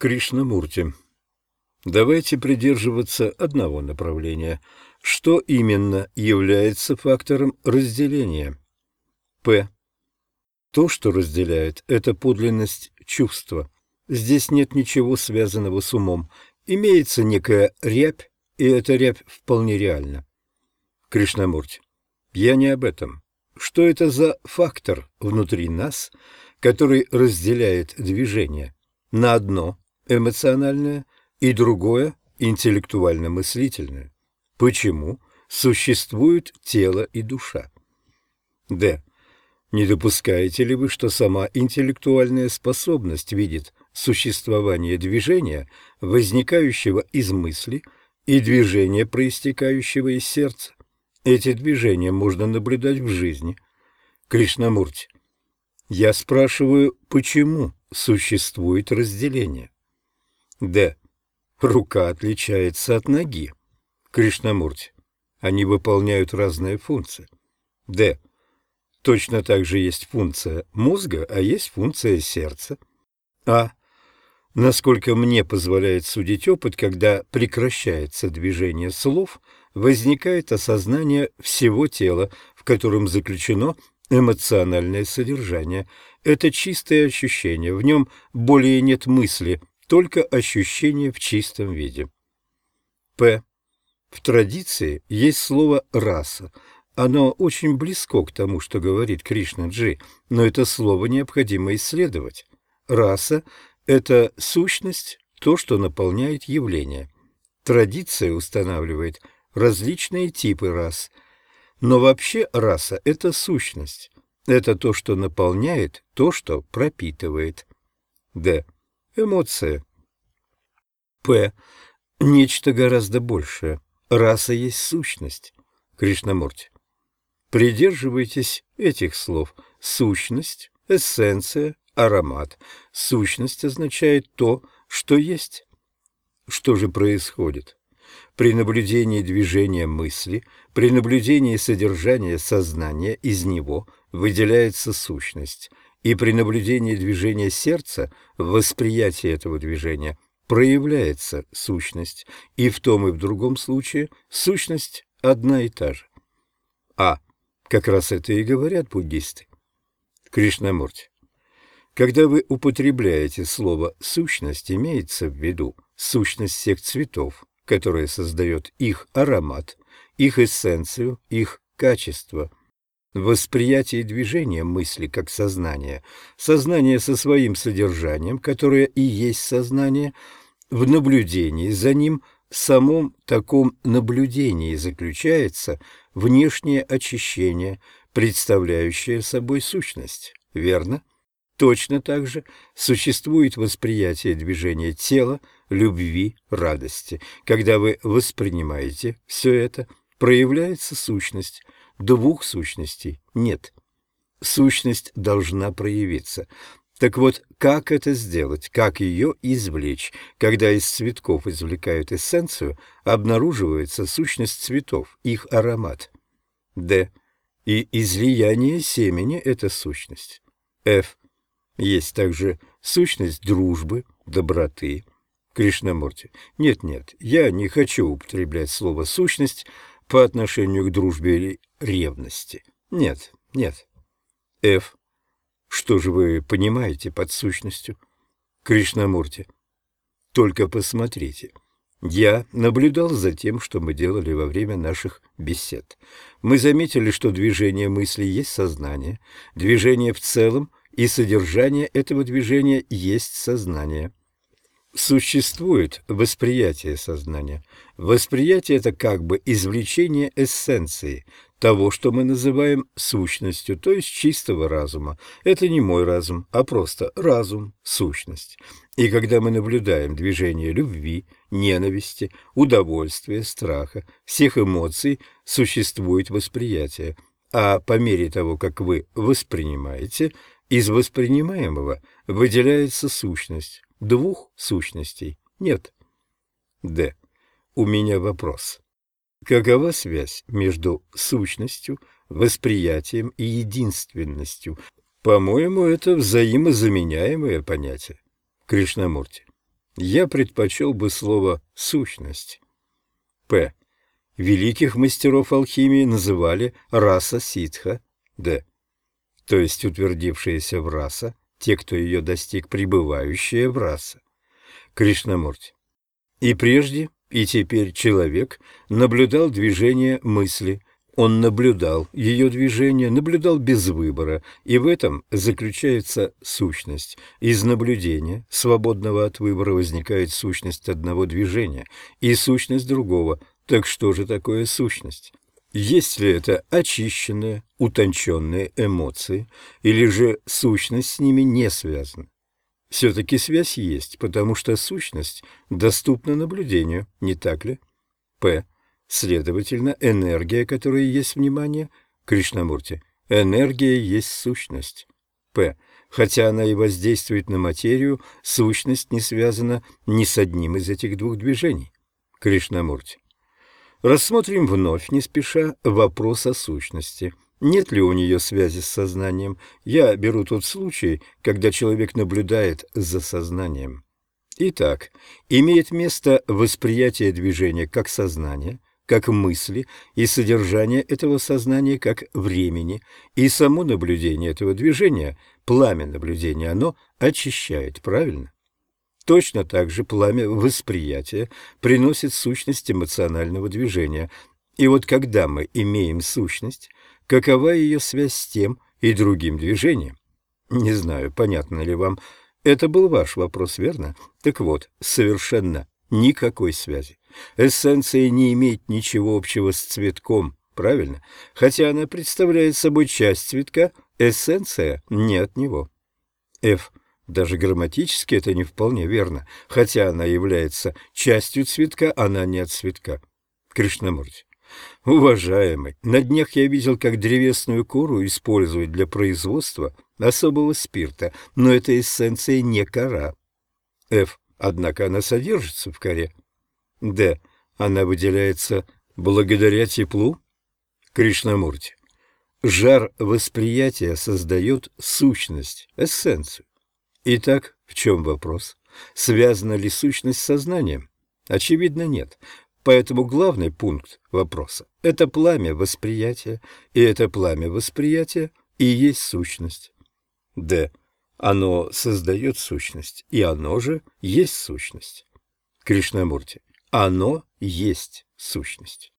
Кришнамурти. Давайте придерживаться одного направления. Что именно является фактором разделения? П. То, что разделяет, это подлинность чувства. Здесь нет ничего связанного с умом. Имеется некая рябь, и эта рябь вполне реальна. Кришнамурти. Я не об этом. Что это за фактор внутри нас, который разделяет движение на одно эмоциональное и другое интеллектуально-мыслительное? Почему существуют тело и душа? Д. Не допускаете ли вы, что сама интеллектуальная способность видит существование движения, возникающего из мысли, и движения, проистекающего из сердца? Эти движения можно наблюдать в жизни. Кришнамурти, я спрашиваю, почему существует разделение? Д. Рука отличается от ноги. Кришнамурти, они выполняют разные функции. Д. Точно так же есть функция мозга, а есть функция сердца. А. Насколько мне позволяет судить опыт, когда прекращается движение слов, возникает осознание всего тела, в котором заключено эмоциональное содержание. Это чистое ощущение, в нем более нет мысли, только ощущение в чистом виде. П. В традиции есть слово «раса». Оно очень близко к тому, что говорит Кришна Джи, но это слово необходимо исследовать. Раса – это сущность, то, что наполняет явление. Традиция устанавливает различные типы рас. Но вообще раса – это сущность. Это то, что наполняет, то, что пропитывает. Д. Эмоция. П. Нечто гораздо большее. Раса есть сущность. Кришнамурти. Придерживайтесь этих слов. Сущность, эссенция, аромат. Сущность означает то, что есть. Что же происходит? При наблюдении движения мысли, при наблюдении содержания сознания из него выделяется сущность, и при наблюдении движения сердца в восприятии этого движения проявляется сущность, и в том и в другом случае сущность одна и та же. А. Как раз это и говорят буддисты. Кришнамурти. Когда вы употребляете слово «сущность», имеется в виду сущность всех цветов, которая создает их аромат, их эссенцию, их качество. Восприятие движения мысли как сознание, сознание со своим содержанием, которое и есть сознание, в наблюдении за ним, в самом таком наблюдении заключается внешнее очищение, представляющее собой сущность. Верно? Точно так же существует восприятие движения тела, любви, радости. Когда вы воспринимаете все это, проявляется сущность. Двух сущностей нет. Сущность должна проявиться. Так вот, как это сделать, как ее извлечь? Когда из цветков извлекают эссенцию, обнаруживается сущность цветов, их аромат. Д. И излияние семени – это сущность. Ф. Есть также сущность дружбы, доброты. Кришнамурти. Нет-нет, я не хочу употреблять слово «сущность» по отношению к дружбе или ревности. Нет, нет. Ф. Что же вы понимаете под сущностью? Кришнамурти. Только посмотрите. Я наблюдал за тем, что мы делали во время наших бесед. Мы заметили, что движение мысли есть сознание, движение в целом и содержание этого движения есть сознание. Существует восприятие сознания. Восприятие – это как бы извлечение эссенции, того, что мы называем сущностью, то есть чистого разума. Это не мой разум, а просто разум, сущность. И когда мы наблюдаем движение любви, ненависти, удовольствия, страха, всех эмоций, существует восприятие. А по мере того, как вы воспринимаете, из воспринимаемого выделяется сущность. Двух сущностей нет. Д. У меня вопрос. Какова связь между сущностью, восприятием и единственностью? По-моему, это взаимозаменяемое понятие. Кришнамурти. Я предпочел бы слово «сущность». П. Великих мастеров алхимии называли раса ситха. Д. То есть утвердившаяся в раса, те, кто ее достиг, пребывающая в раса. Кришнамурти. И прежде, и теперь человек наблюдал движение мысли. Он наблюдал ее движение, наблюдал без выбора, и в этом заключается сущность. Из наблюдения, свободного от выбора, возникает сущность одного движения и сущность другого. Так что же такое сущность? Есть ли это очищенные, утонченные эмоции, или же сущность с ними не связана? Все-таки связь есть, потому что сущность доступна наблюдению, не так ли? П. Следовательно, энергия, которая есть внимание, Кришнамурти, энергия есть сущность. П. Хотя она и воздействует на материю, сущность не связана ни с одним из этих двух движений. Кришнамурти. Рассмотрим вновь, не спеша, вопрос о сущности – нет ли у нее связи с сознанием? Я беру тот случай, когда человек наблюдает за сознанием. Итак, имеет место восприятие движения как сознания, как мысли и содержание этого сознания как времени, и само наблюдение этого движения, пламя наблюдения, оно очищает, правильно? Точно так же пламя восприятия приносит сущность эмоционального движения. И вот когда мы имеем сущность, Какова ее связь с тем и другим движением? Не знаю, понятно ли вам. Это был ваш вопрос, верно? Так вот, совершенно никакой связи. Эссенция не имеет ничего общего с цветком, правильно? Хотя она представляет собой часть цветка, эссенция не от него. F. Даже грамматически это не вполне верно. Хотя она является частью цветка, она не от цветка. Кришнамурти. Уважаемый, на днях я видел, как древесную кору используют для производства особого спирта, но эта эссенция не кора. Ф. Однако она содержится в коре. Д. Она выделяется благодаря теплу. Кришнамурти. Жар восприятия создает сущность, эссенцию. Итак, в чем вопрос? Связана ли сущность с сознанием? Очевидно, нет. Поэтому главный пункт вопроса – это пламя восприятия, и это пламя восприятия и есть сущность. Д. Оно создает сущность, и оно же есть сущность. Кришнамурти. Оно есть сущность.